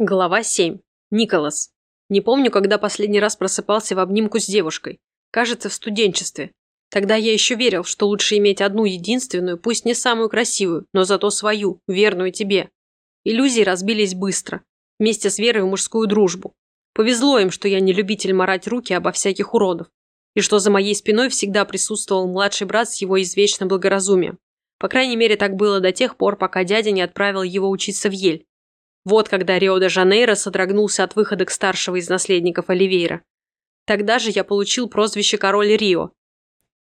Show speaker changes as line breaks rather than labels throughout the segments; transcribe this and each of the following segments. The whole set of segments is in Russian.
Глава 7. Николас. Не помню, когда последний раз просыпался в обнимку с девушкой. Кажется, в студенчестве. Тогда я еще верил, что лучше иметь одну единственную, пусть не самую красивую, но зато свою, верную тебе. Иллюзии разбились быстро, вместе с верой в мужскую дружбу. Повезло им, что я не любитель марать руки обо всяких уродов, и что за моей спиной всегда присутствовал младший брат с его извечным благоразумием. По крайней мере, так было до тех пор, пока дядя не отправил его учиться в Ель вот когда Рио-де-Жанейро содрогнулся от выхода к старшего из наследников Оливейра. Тогда же я получил прозвище «Король Рио».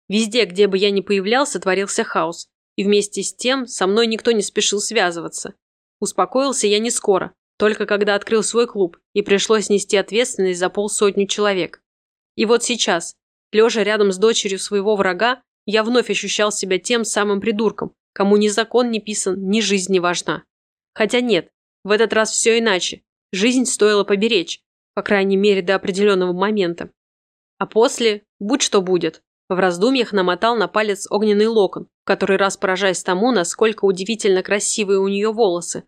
Везде, где бы я ни появлялся, творился хаос, и вместе с тем со мной никто не спешил связываться. Успокоился я не скоро, только когда открыл свой клуб, и пришлось нести ответственность за полсотни человек. И вот сейчас, лежа рядом с дочерью своего врага, я вновь ощущал себя тем самым придурком, кому ни закон не писан, ни жизнь не важна. Хотя нет, в этот раз все иначе. Жизнь стоило поберечь, по крайней мере, до определенного момента. А после, будь что будет, в раздумьях намотал на палец огненный локон, в который раз поражаясь тому, насколько удивительно красивые у нее волосы.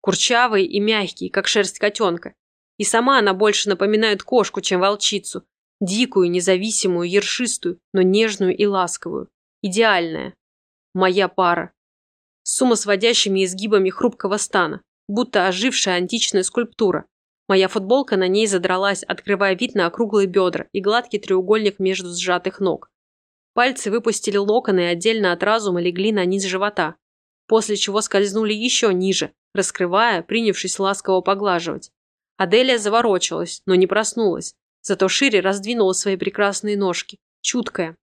Курчавые и мягкие, как шерсть котенка. И сама она больше напоминает кошку, чем волчицу. Дикую, независимую, ершистую, но нежную и ласковую. Идеальная. Моя пара. С умосводящими изгибами хрупкого стана, будто ожившая античная скульптура. Моя футболка на ней задралась, открывая вид на округлые бедра и гладкий треугольник между сжатых ног. Пальцы выпустили локоны и отдельно от разума легли на низ живота, после чего скользнули еще ниже, раскрывая, принявшись ласково поглаживать. Аделия заворочилась, но не проснулась, зато шире раздвинула свои прекрасные ножки, чуткая.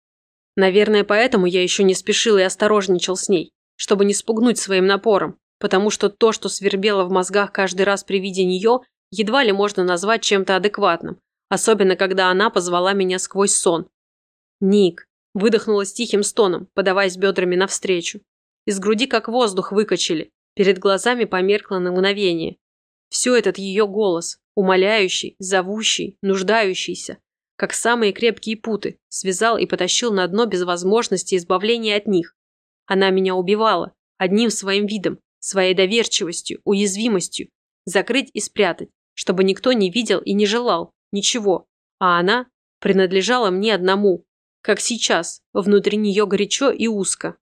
Наверное, поэтому я еще не спешил и осторожничал с ней, чтобы не спугнуть своим напором потому что то, что свербело в мозгах каждый раз при виде нее, едва ли можно назвать чем-то адекватным, особенно когда она позвала меня сквозь сон. «Ник», – выдохнула с тихим стоном, подаваясь бедрами навстречу. Из груди как воздух выкачали, перед глазами померкло на мгновение. Все этот ее голос, умоляющий, зовущий, нуждающийся, как самые крепкие путы, связал и потащил на дно без возможности избавления от них. Она меня убивала, одним своим видом, своей доверчивостью, уязвимостью, закрыть и спрятать, чтобы никто не видел и не желал ничего, а она принадлежала мне одному, как сейчас, внутри нее горячо и узко.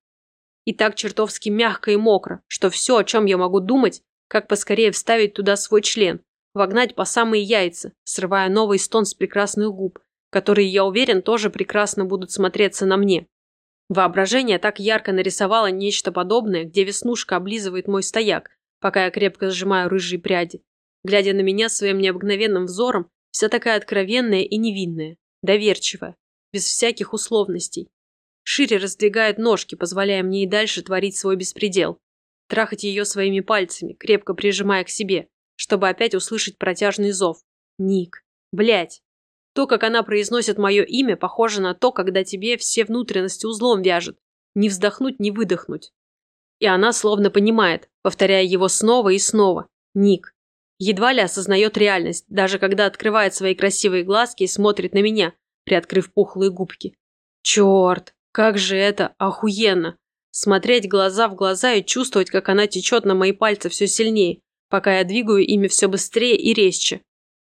И так чертовски мягко и мокро, что все, о чем я могу думать, как поскорее вставить туда свой член, вогнать по самые яйца, срывая новый стон с прекрасных губ, которые, я уверен, тоже прекрасно будут смотреться на мне. Воображение так ярко нарисовало нечто подобное, где веснушка облизывает мой стояк, пока я крепко сжимаю рыжие пряди. Глядя на меня своим необыкновенным взором, вся такая откровенная и невинная, доверчивая, без всяких условностей. Шире раздвигает ножки, позволяя мне и дальше творить свой беспредел. Трахать ее своими пальцами, крепко прижимая к себе, чтобы опять услышать протяжный зов. Ник. Блять. То, как она произносит мое имя, похоже на то, когда тебе все внутренности узлом вяжут. Не вздохнуть, не выдохнуть. И она словно понимает, повторяя его снова и снова. Ник. Едва ли осознает реальность, даже когда открывает свои красивые глазки и смотрит на меня, приоткрыв пухлые губки. Черт, как же это охуенно! Смотреть глаза в глаза и чувствовать, как она течет на мои пальцы все сильнее, пока я двигаю ими все быстрее и резче.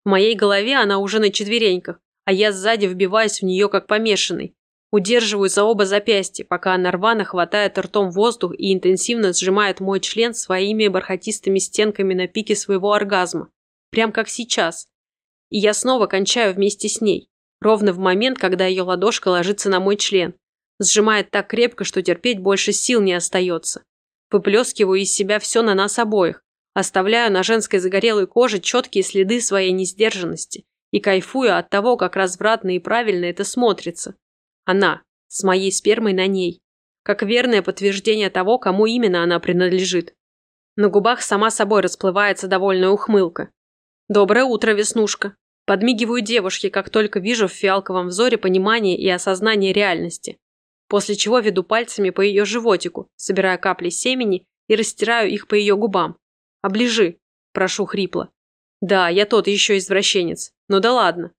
В моей голове она уже на четвереньках, а я сзади вбиваюсь в нее как помешанный. Удерживаю за оба запястья, пока она рвано хватает ртом воздух и интенсивно сжимает мой член своими бархатистыми стенками на пике своего оргазма. Прям как сейчас. И я снова кончаю вместе с ней. Ровно в момент, когда ее ладошка ложится на мой член. Сжимает так крепко, что терпеть больше сил не остается. Выплескиваю из себя все на нас обоих, Оставляю на женской загорелой коже четкие следы своей несдержанности и кайфую от того, как развратно и правильно это смотрится. Она, с моей спермой на ней. Как верное подтверждение того, кому именно она принадлежит. На губах сама собой расплывается довольная ухмылка. «Доброе утро, Веснушка!» Подмигиваю девушке, как только вижу в фиалковом взоре понимание и осознание реальности. После чего веду пальцами по ее животику, собирая капли семени и растираю их по ее губам. Оближи, прошу хрипло. Да, я тот еще извращенец. Но да ладно.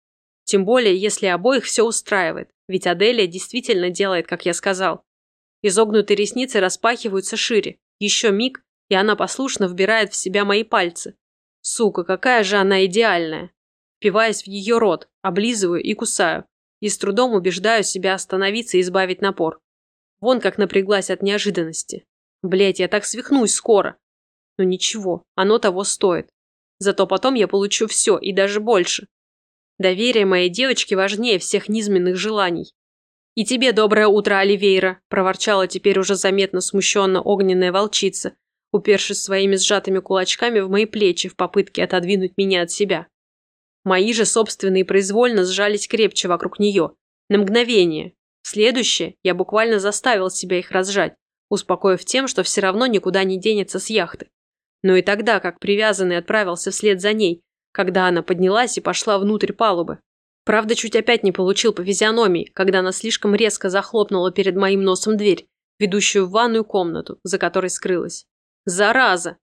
Тем более, если обоих все устраивает, ведь Аделия действительно делает, как я сказал. Изогнутые ресницы распахиваются шире. Еще миг, и она послушно вбирает в себя мои пальцы. Сука, какая же она идеальная. Впиваясь в ее рот, облизываю и кусаю. И с трудом убеждаю себя остановиться и избавить напор. Вон как напряглась от неожиданности. Блять, я так свихнусь скоро. Но ничего, оно того стоит. Зато потом я получу все и даже больше. Доверие моей девочке важнее всех низменных желаний. «И тебе доброе утро, Оливейра!» – проворчала теперь уже заметно смущенно огненная волчица, упершись своими сжатыми кулачками в мои плечи в попытке отодвинуть меня от себя. Мои же собственные произвольно сжались крепче вокруг нее. На мгновение. Следующее я буквально заставил себя их разжать, успокоив тем, что все равно никуда не денется с яхты. Но и тогда, как привязанный отправился вслед за ней, когда она поднялась и пошла внутрь палубы. Правда, чуть опять не получил по физиономии, когда она слишком резко захлопнула перед моим носом дверь, ведущую в ванную комнату, за которой скрылась. Зараза!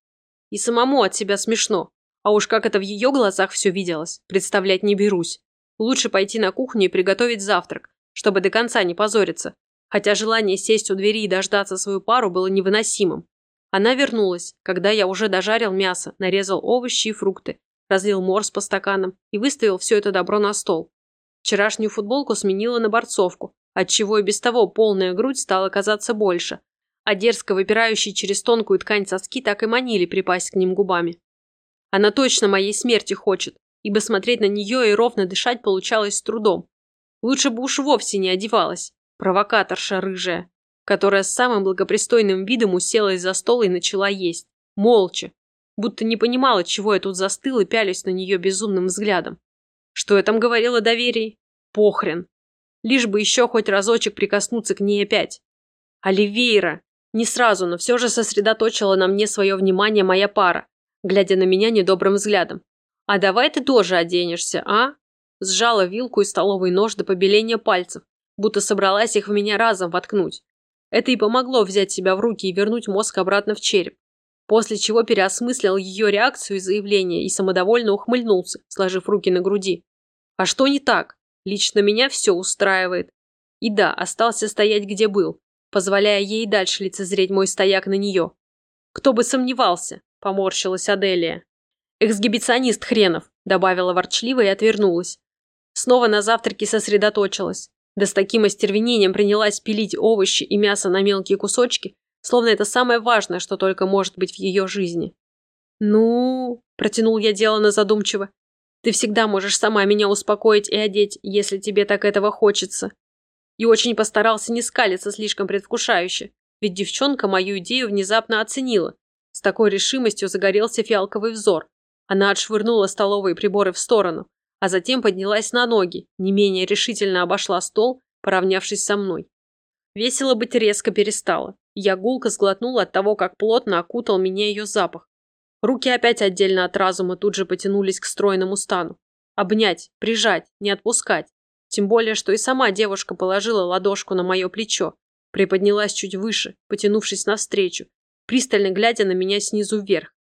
И самому от себя смешно. А уж как это в ее глазах все виделось, представлять не берусь. Лучше пойти на кухню и приготовить завтрак, чтобы до конца не позориться. Хотя желание сесть у двери и дождаться свою пару было невыносимым. Она вернулась, когда я уже дожарил мясо, нарезал овощи и фрукты, разлил морс по стаканам и выставил все это добро на стол. Вчерашнюю футболку сменила на борцовку, отчего и без того полная грудь стала казаться больше, а дерзко выпирающие через тонкую ткань соски так и манили припасть к ним губами. Она точно моей смерти хочет, ибо смотреть на нее и ровно дышать получалось с трудом. Лучше бы уж вовсе не одевалась, провокаторша рыжая, которая с самым благопристойным видом уселась за стол и начала есть, молча, будто не понимала, чего я тут застыл и пялюсь на нее безумным взглядом. Что я там говорила о доверии? Похрен. Лишь бы еще хоть разочек прикоснуться к ней опять. Оливейра! Не сразу, но все же сосредоточила на мне свое внимание моя пара, глядя на меня недобрым взглядом. «А давай ты тоже оденешься, а?» Сжала вилку и столовый нож до побеления пальцев, будто собралась их в меня разом воткнуть. Это и помогло взять себя в руки и вернуть мозг обратно в череп после чего переосмыслил ее реакцию и заявление и самодовольно ухмыльнулся, сложив руки на груди. А что не так? Лично меня все устраивает. И да, остался стоять где был, позволяя ей дальше лицезреть мой стояк на нее. Кто бы сомневался, поморщилась Аделия. Эксгибиционист хренов, добавила ворчливо и отвернулась. Снова на завтраке сосредоточилась. Да с таким остервенением принялась пилить овощи и мясо на мелкие кусочки, словно это самое важное, что только может быть в ее жизни. «Ну...» – протянул я делано задумчиво. «Ты всегда можешь сама меня успокоить и одеть, если тебе так этого хочется». И очень постарался не скалиться слишком предвкушающе, ведь девчонка мою идею внезапно оценила. С такой решимостью загорелся фиалковый взор. Она отшвырнула столовые приборы в сторону, а затем поднялась на ноги, не менее решительно обошла стол, поравнявшись со мной. Весело быть резко перестала. Я гулко сглотнула от того, как плотно окутал меня ее запах. Руки опять отдельно от разума тут же потянулись к стройному стану. Обнять, прижать, не отпускать. Тем более, что и сама девушка положила ладошку на мое плечо, приподнялась чуть выше, потянувшись навстречу, пристально глядя на меня снизу вверх.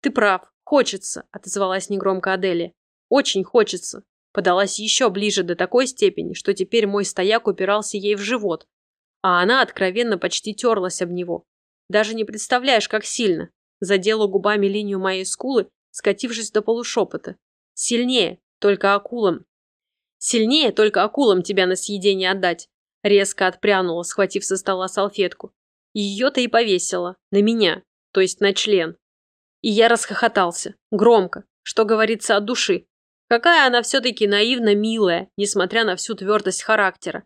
«Ты прав, хочется», — отозвалась негромко Аделия. «Очень хочется». Подалась еще ближе до такой степени, что теперь мой стояк упирался ей в живот, а она откровенно почти терлась об него. Даже не представляешь, как сильно. Задела губами линию моей скулы, скатившись до полушепота. Сильнее, только акулам. Сильнее, только акулам тебя на съедение отдать. Резко отпрянула, схватив со стола салфетку. Ее-то и повесила. На меня. То есть на член. И я расхохотался. Громко. Что говорится от души. Какая она все-таки наивно милая, несмотря на всю твердость характера.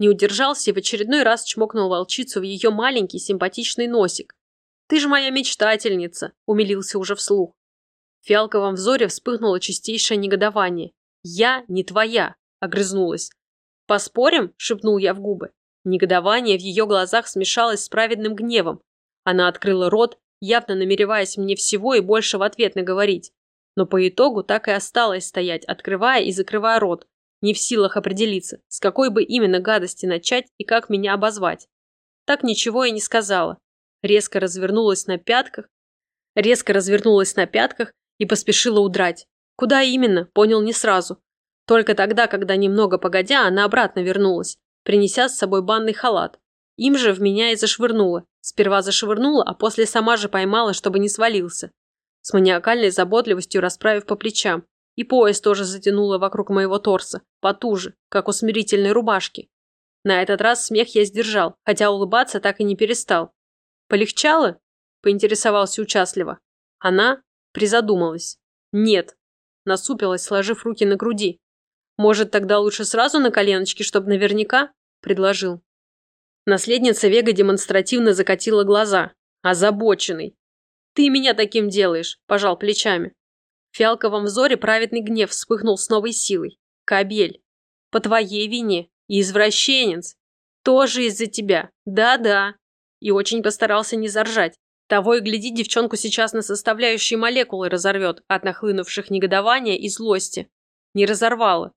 Не удержался и в очередной раз чмокнул волчицу в ее маленький симпатичный носик. «Ты же моя мечтательница!» – умилился уже вслух. В фиалковом взоре вспыхнуло чистейшее негодование. «Я не твоя!» – огрызнулась. «Поспорим?» – шепнул я в губы. Негодование в ее глазах смешалось с праведным гневом. Она открыла рот, явно намереваясь мне всего и больше в ответ наговорить. Но по итогу так и осталось стоять, открывая и закрывая рот, не в силах определиться, с какой бы именно гадости начать и как меня обозвать. Так ничего и не сказала. Резко развернулась на пятках, резко развернулась на пятках и поспешила удрать. Куда именно, понял не сразу. Только тогда, когда немного погодя, она обратно вернулась, принеся с собой банный халат. Им же в меня и зашвырнула. Сперва зашвырнула, а после сама же поймала, чтобы не свалился. С маниакальной заботливостью расправив по плечам, и пояс тоже затянула вокруг моего торса, потуже, как у смирительной рубашки. На этот раз смех я сдержал, хотя улыбаться так и не перестал. «Полегчало?» – поинтересовался участливо. Она призадумалась. «Нет», – насупилась, сложив руки на груди. «Может, тогда лучше сразу на коленочки, чтобы наверняка?» – предложил. Наследница Вега демонстративно закатила глаза. Озабоченный. «Ты меня таким делаешь», – пожал плечами. В фиалковом взоре праведный гнев вспыхнул с новой силой. «Кобель, по твоей вине извращенец. Тоже из-за тебя. Да-да. И очень постарался не заржать. Того и гляди, девчонку сейчас на составляющие молекулы разорвет от нахлынувших негодования и злости. Не разорвала.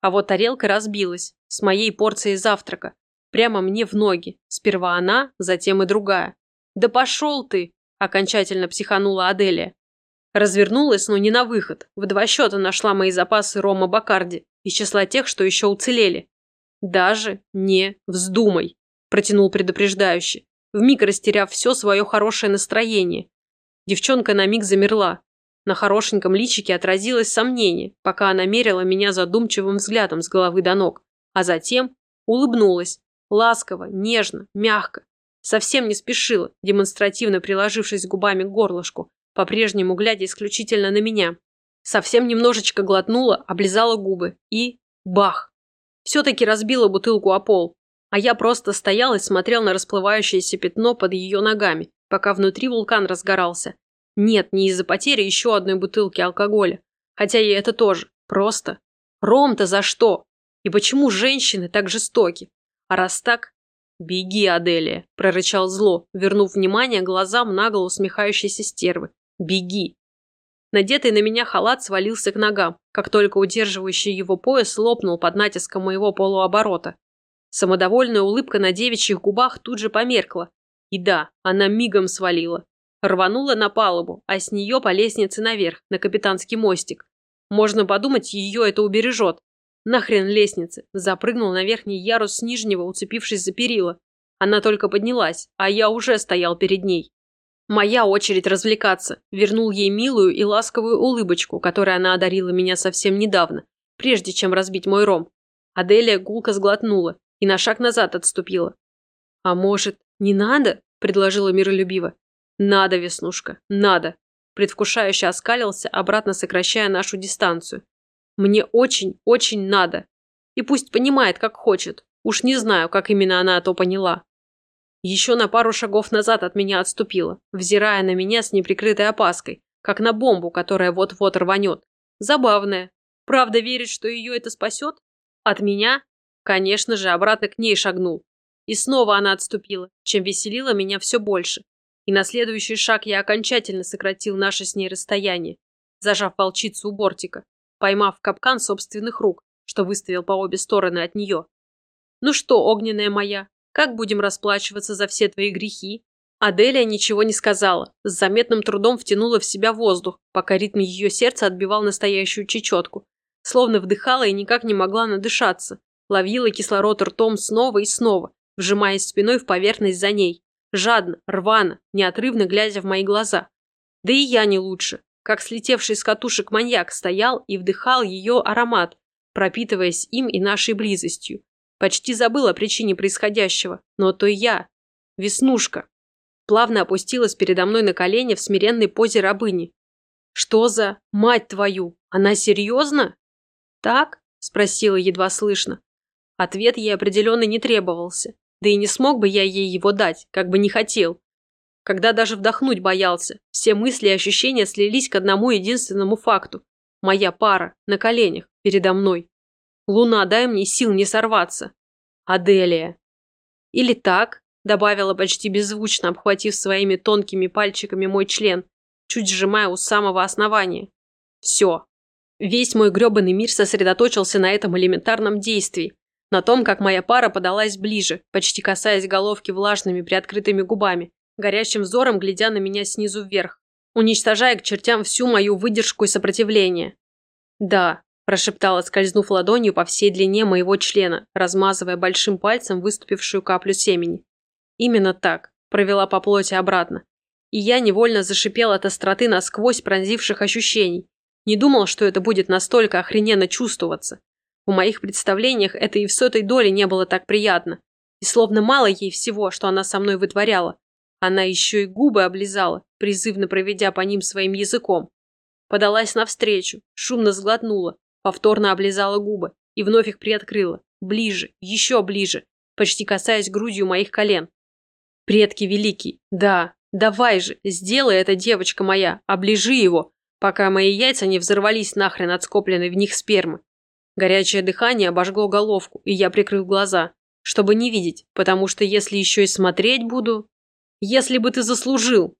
А вот тарелка разбилась. С моей порцией завтрака. Прямо мне в ноги. Сперва она, затем и другая. «Да пошел ты!» – окончательно психанула Аделия. Развернулась, но не на выход. В два счета нашла мои запасы рома Бакарди из числа тех, что еще уцелели. «Даже не вздумай», – протянул предупреждающе, вмиг растеряв все свое хорошее настроение. Девчонка на миг замерла. На хорошеньком личике отразилось сомнение, пока она мерила меня задумчивым взглядом с головы до ног, а затем улыбнулась, ласково, нежно, мягко. Совсем не спешила, демонстративно приложившись губами к горлышку, по-прежнему глядя исключительно на меня. Совсем немножечко глотнула, облизала губы и... бах! Все-таки разбила бутылку о пол. А я просто стоял и смотрел на расплывающееся пятно под ее ногами, пока внутри вулкан разгорался. Нет, не из-за потери еще одной бутылки алкоголя. Хотя и это тоже. Просто. Ром-то за что? И почему женщины так жестоки? А раз так... «Беги, Аделия!» – прорычал зло, вернув внимание глазам нагло усмехающейся стервы. «Беги!» Надетый на меня халат свалился к ногам, как только удерживающий его пояс лопнул под натиском моего полуоборота. Самодовольная улыбка на девичьих губах тут же померкла. И да, она мигом свалила. Рванула на палубу, а с нее по лестнице наверх, на капитанский мостик. Можно подумать, ее это убережет. Нахрен лестницы. Запрыгнул на верхний ярус с нижнего, уцепившись за перила. Она только поднялась, а я уже стоял перед ней. Моя очередь развлекаться. Вернул ей милую и ласковую улыбочку, которой она одарила меня совсем недавно, прежде чем разбить мой ром. Аделия гулко сглотнула и на шаг назад отступила. «А может, не надо?» – предложила миролюбиво. «Надо, Веснушка, надо!» Предвкушающе оскалился, обратно сокращая нашу дистанцию. «Мне очень, очень надо. И пусть понимает, как хочет. Уж не знаю, как именно она то поняла. Еще на пару шагов назад от меня отступила, взирая на меня с неприкрытой опаской, как на бомбу, которая вот-вот рванет. Забавная. Правда верит, что ее это спасет? От меня? Конечно же, обратно к ней шагнул. И снова она отступила, чем веселила меня все больше. И на следующий шаг я окончательно сократил наше с ней расстояние, зажав волчицу у бортика, поймав капкан собственных рук, что выставил по обе стороны от нее. «Ну что, огненная моя, как будем расплачиваться за все твои грехи?» Аделия ничего не сказала, с заметным трудом втянула в себя воздух, пока ритм ее сердца отбивал настоящую чечетку. Словно вдыхала и никак не могла надышаться. Ловила кислород ртом снова и снова, вжимаясь спиной в поверхность за ней. Жадно, рвано, неотрывно глядя в мои глаза. Да и я не лучше. Как слетевший с катушек маньяк стоял и вдыхал ее аромат, пропитываясь им и нашей близостью. Почти забыл о причине происходящего, но то я, Веснушка, плавно опустилась передо мной на колени в смиренной позе рабыни. «Что за... мать твою? Она серьезно?» «Так?» – спросила едва слышно. Ответ ей определенно не требовался, да и не смог бы я ей его дать, как бы не хотел. Когда даже вдохнуть боялся, все мысли и ощущения слились к одному единственному факту. Моя пара на коленях передо мной. Луна, дай мне сил не сорваться. Аделия. Или так, добавила почти беззвучно, обхватив своими тонкими пальчиками мой член, чуть сжимая у самого основания. Все. Весь мой гребаный мир сосредоточился на этом элементарном действии, на том, как моя пара подалась ближе, почти касаясь головки влажными приоткрытыми губами, горящим взором глядя на меня снизу вверх, уничтожая к чертям всю мою выдержку и сопротивление. Да, прошептала, скользнув ладонью по всей длине моего члена, размазывая большим пальцем выступившую каплю семени. Именно так, провела по плоти обратно. И я невольно зашипел от остроты насквозь пронзивших ощущений. Не думал, что это будет настолько охрененно чувствоваться. В моих представлениях это и в сотой доле не было так приятно. И словно мало ей всего, что она со мной вытворяла. Она еще и губы облизала, призывно проведя по ним своим языком. Подалась навстречу, шумно сглотнула, повторно облизала губы и вновь их приоткрыла. Ближе, еще ближе, почти касаясь грудью моих колен. Предки великий, да, давай же, сделай это, девочка моя, оближи его, пока мои яйца не взорвались нахрен от скопленной в них спермы. Горячее дыхание обожгло головку, и я прикрыл глаза, чтобы не видеть, потому что если еще и смотреть буду... Если бы ты заслужил.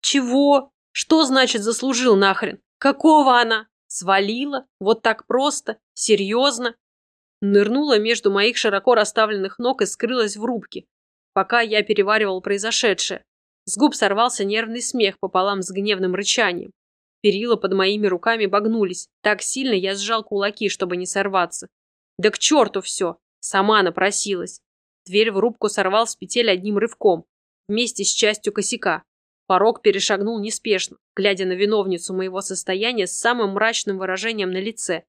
Чего? Что значит заслужил нахрен? Какого она? Свалила? Вот так просто? Серьезно? Нырнула между моих широко расставленных ног и скрылась в рубке, пока я переваривал произошедшее. С губ сорвался нервный смех пополам с гневным рычанием. Перила под моими руками багнулись. Так сильно я сжал кулаки, чтобы не сорваться. Да к черту все. Сама напросилась. Дверь в рубку сорвал с петель одним рывком, вместе с частью косяка. Порог перешагнул неспешно, глядя на виновницу моего состояния с самым мрачным выражением на лице.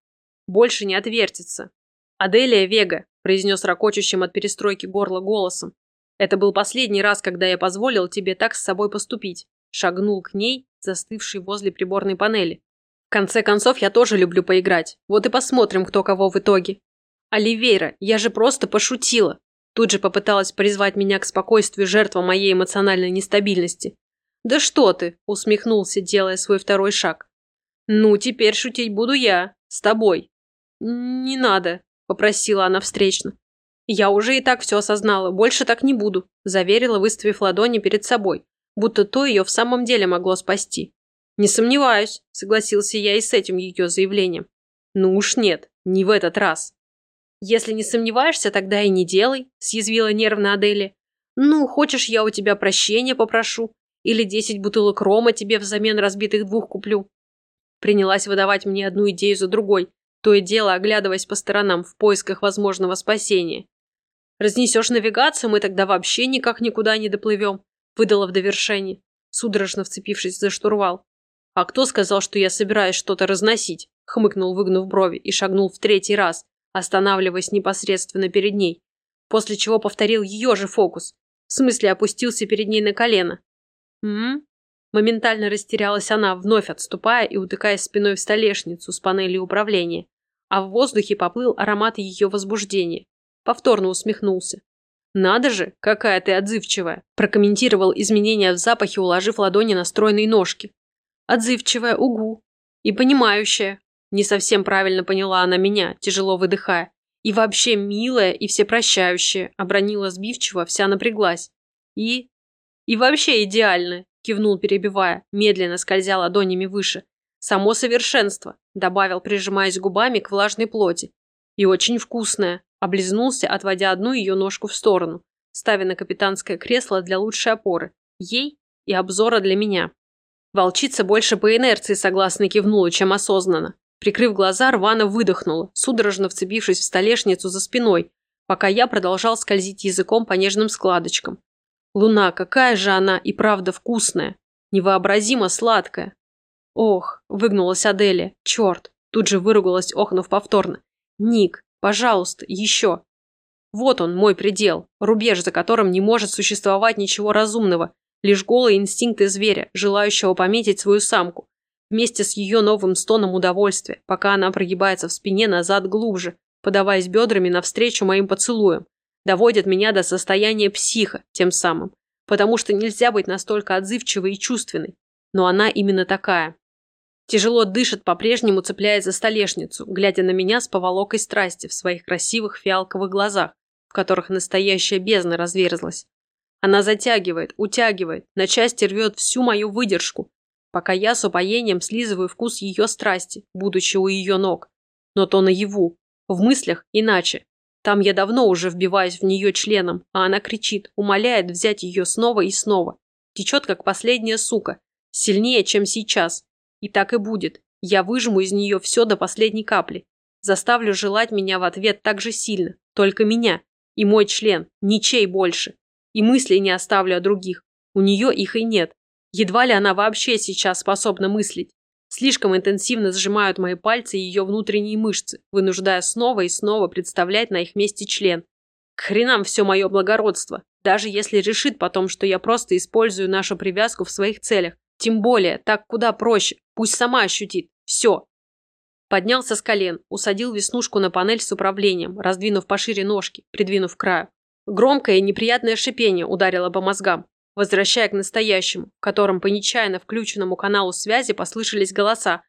Больше не отвертится. «Аделия Вега», – произнес ракочущим от перестройки горла голосом. «Это был последний раз, когда я позволил тебе так с собой поступить». Шагнул к ней, застывший возле приборной панели. В конце концов, я тоже люблю поиграть. Вот и посмотрим, кто кого в итоге. Оливейра, я же просто пошутила. Тут же попыталась призвать меня к спокойствию жертва моей эмоциональной нестабильности. «Да что ты!» – усмехнулся, делая свой второй шаг. «Ну, теперь шутить буду я. С тобой». «Не надо», – попросила она встречно. «Я уже и так все осознала, больше так не буду», – заверила, выставив ладони перед собой, будто то ее в самом деле могло спасти. «Не сомневаюсь», – согласился я и с этим ее заявлением. «Ну уж нет, не в этот раз». «Если не сомневаешься, тогда и не делай», – съязвила нервно Адели. «Ну, хочешь, я у тебя прощения попрошу? Или десять бутылок рома тебе взамен разбитых двух куплю?» Принялась выдавать мне одну идею за другой, то и дело оглядываясь по сторонам в поисках возможного спасения. «Разнесешь навигацию, мы тогда вообще никак никуда не доплывем», – выдала в довершении, судорожно вцепившись за штурвал. «А кто сказал, что я собираюсь что-то разносить?» – хмыкнул, выгнув брови, и шагнул в третий раз, останавливаясь непосредственно перед ней, после чего повторил ее же фокус. В смысле, опустился перед ней на колено. «М?», Моментально растерялась она, вновь отступая и утыкаясь спиной в столешницу с панелью управления, а в воздухе поплыл аромат ее возбуждения. Повторно усмехнулся. «Надо же, какая ты отзывчивая!» прокомментировал изменения в запахе, уложив ладони на стройные ножки. «Отзывчивая, угу. И понимающая. Не совсем правильно поняла она меня, тяжело выдыхая. И вообще милая и всепрощающая, обронила сбивчиво, вся напряглась. И... И вообще идеальная, кивнул, перебивая, медленно скользя ладонями выше. Само совершенство, добавил, прижимаясь губами к влажной плоти. И очень вкусная, облизнулся, отводя одну ее ножку в сторону, ставя на капитанское кресло для лучшей опоры. Ей и обзора для меня. Волчица больше по инерции согласно кивнула, чем осознанно. Прикрыв глаза, рвано выдохнула, судорожно вцепившись в столешницу за спиной, пока я продолжал скользить языком по нежным складочкам. Луна, какая же она и правда вкусная, невообразимо сладкая. Ох, выгнулась Аделия, черт, тут же выругалась, охнув повторно. Ник, пожалуйста, еще. Вот он, мой предел, рубеж, за которым не может существовать ничего разумного, лишь голые инстинкты зверя, желающего пометить свою самку, вместе с ее новым стоном удовольствия, пока она прогибается в спине назад глубже, подаваясь бедрами навстречу моим поцелуям, доводит меня до состояния психа тем самым, потому что нельзя быть настолько отзывчивой и чувственной, но она именно такая. Тяжело дышит, по-прежнему цепляясь за столешницу, глядя на меня с поволокой страсти в своих красивых фиалковых глазах, в которых настоящая бездна разверзлась. Она затягивает, утягивает, на части рвет всю мою выдержку, пока я с упоением слизываю вкус ее страсти, будучи у ее ног. Но то наяву. В мыслях иначе. Там я давно уже вбиваюсь в нее членом, а она кричит, умоляет взять ее снова и снова. Течет, как последняя сука. Сильнее, чем сейчас. И так и будет. Я выжму из нее все до последней капли. Заставлю желать меня в ответ так же сильно. Только меня. И мой член. Ничей больше. И мыслей не оставлю о других. У нее их и нет. Едва ли она вообще сейчас способна мыслить. Слишком интенсивно сжимают мои пальцы ее внутренние мышцы, вынуждая снова и снова представлять на их месте член. К хренам все мое благородство, даже если решит потом, что я просто использую нашу привязку в своих целях. Тем более, так куда проще, пусть сама ощутит. Все. Поднялся с колен, усадил Веснушку на панель с управлением, раздвинув пошире ножки, придвинув к краю. Громкое и неприятное шипение ударило по мозгам, возвращая к настоящему, в котором по нечаянно включенному каналу связи послышались голоса,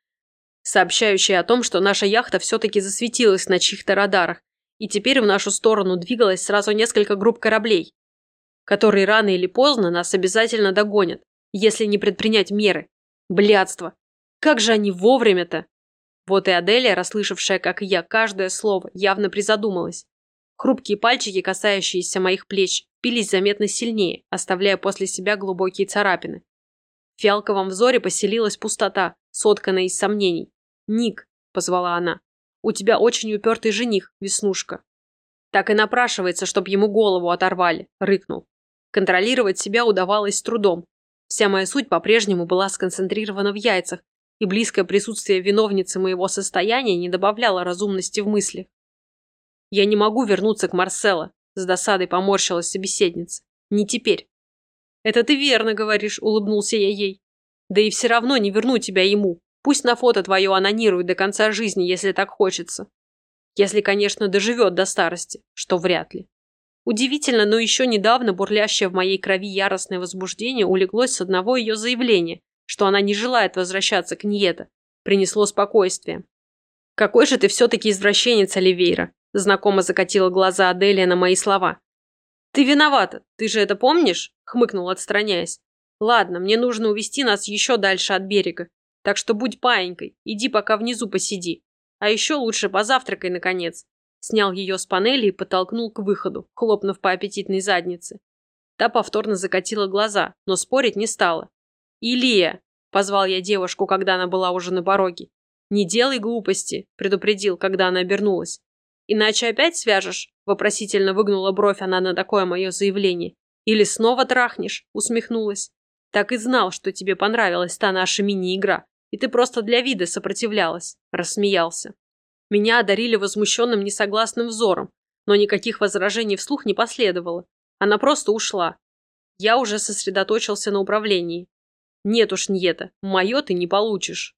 сообщающие о том, что наша яхта все-таки засветилась на чьих-то радарах, и теперь в нашу сторону двигалось сразу несколько групп кораблей, которые рано или поздно нас обязательно догонят, если не предпринять меры. Блядство! Как же они вовремя-то! Вот и Аделия, расслышавшая, как и я, каждое слово, явно призадумалась. Хрупкие пальчики, касающиеся моих плеч, пились заметно сильнее, оставляя после себя глубокие царапины. В фиалковом взоре поселилась пустота, сотканная из сомнений. «Ник», — позвала она, — «у тебя очень упертый жених, Веснушка». Так и напрашивается, чтоб ему голову оторвали, рыкнул. Контролировать себя удавалось с трудом. Вся моя суть по-прежнему была сконцентрирована в яйцах, и близкое присутствие виновницы моего состояния не добавляло разумности в мысли. Я не могу вернуться к Марсело, с досадой поморщилась собеседница. Не теперь. Это ты верно говоришь, улыбнулся я ей. Да и все равно не верну тебя ему. Пусть на фото твое анонирует до конца жизни, если так хочется. Если, конечно, доживет до старости, что вряд ли. Удивительно, но еще недавно бурлящее в моей крови яростное возбуждение улеглось с одного ее заявления, что она не желает возвращаться к Ньета. Принесло спокойствие. «Какой же ты все-таки извращенец, Оливейра!» Знакомо закатила глаза Аделия на мои слова. «Ты виновата, ты же это помнишь?» – хмыкнул, отстраняясь. «Ладно, мне нужно увести нас еще дальше от берега, так что будь паенькой, иди пока внизу посиди. А еще лучше позавтракай, наконец». Снял ее с панели и подтолкнул к выходу, хлопнув по аппетитной заднице. Та повторно закатила глаза, но спорить не стала. «Илия!» – позвал я девушку, когда она была уже на пороге. «Не делай глупости», – предупредил, когда она обернулась. «Иначе опять свяжешь?» – вопросительно выгнула бровь она на такое мое заявление. «Или снова трахнешь?» – усмехнулась. «Так и знал, что тебе понравилась та наша мини-игра, и ты просто для вида сопротивлялась», – рассмеялся. Меня одарили возмущенным несогласным взором, но никаких возражений вслух не последовало. Она просто ушла. Я уже сосредоточился на управлении. «Нет уж, Ньета, мое ты не получишь».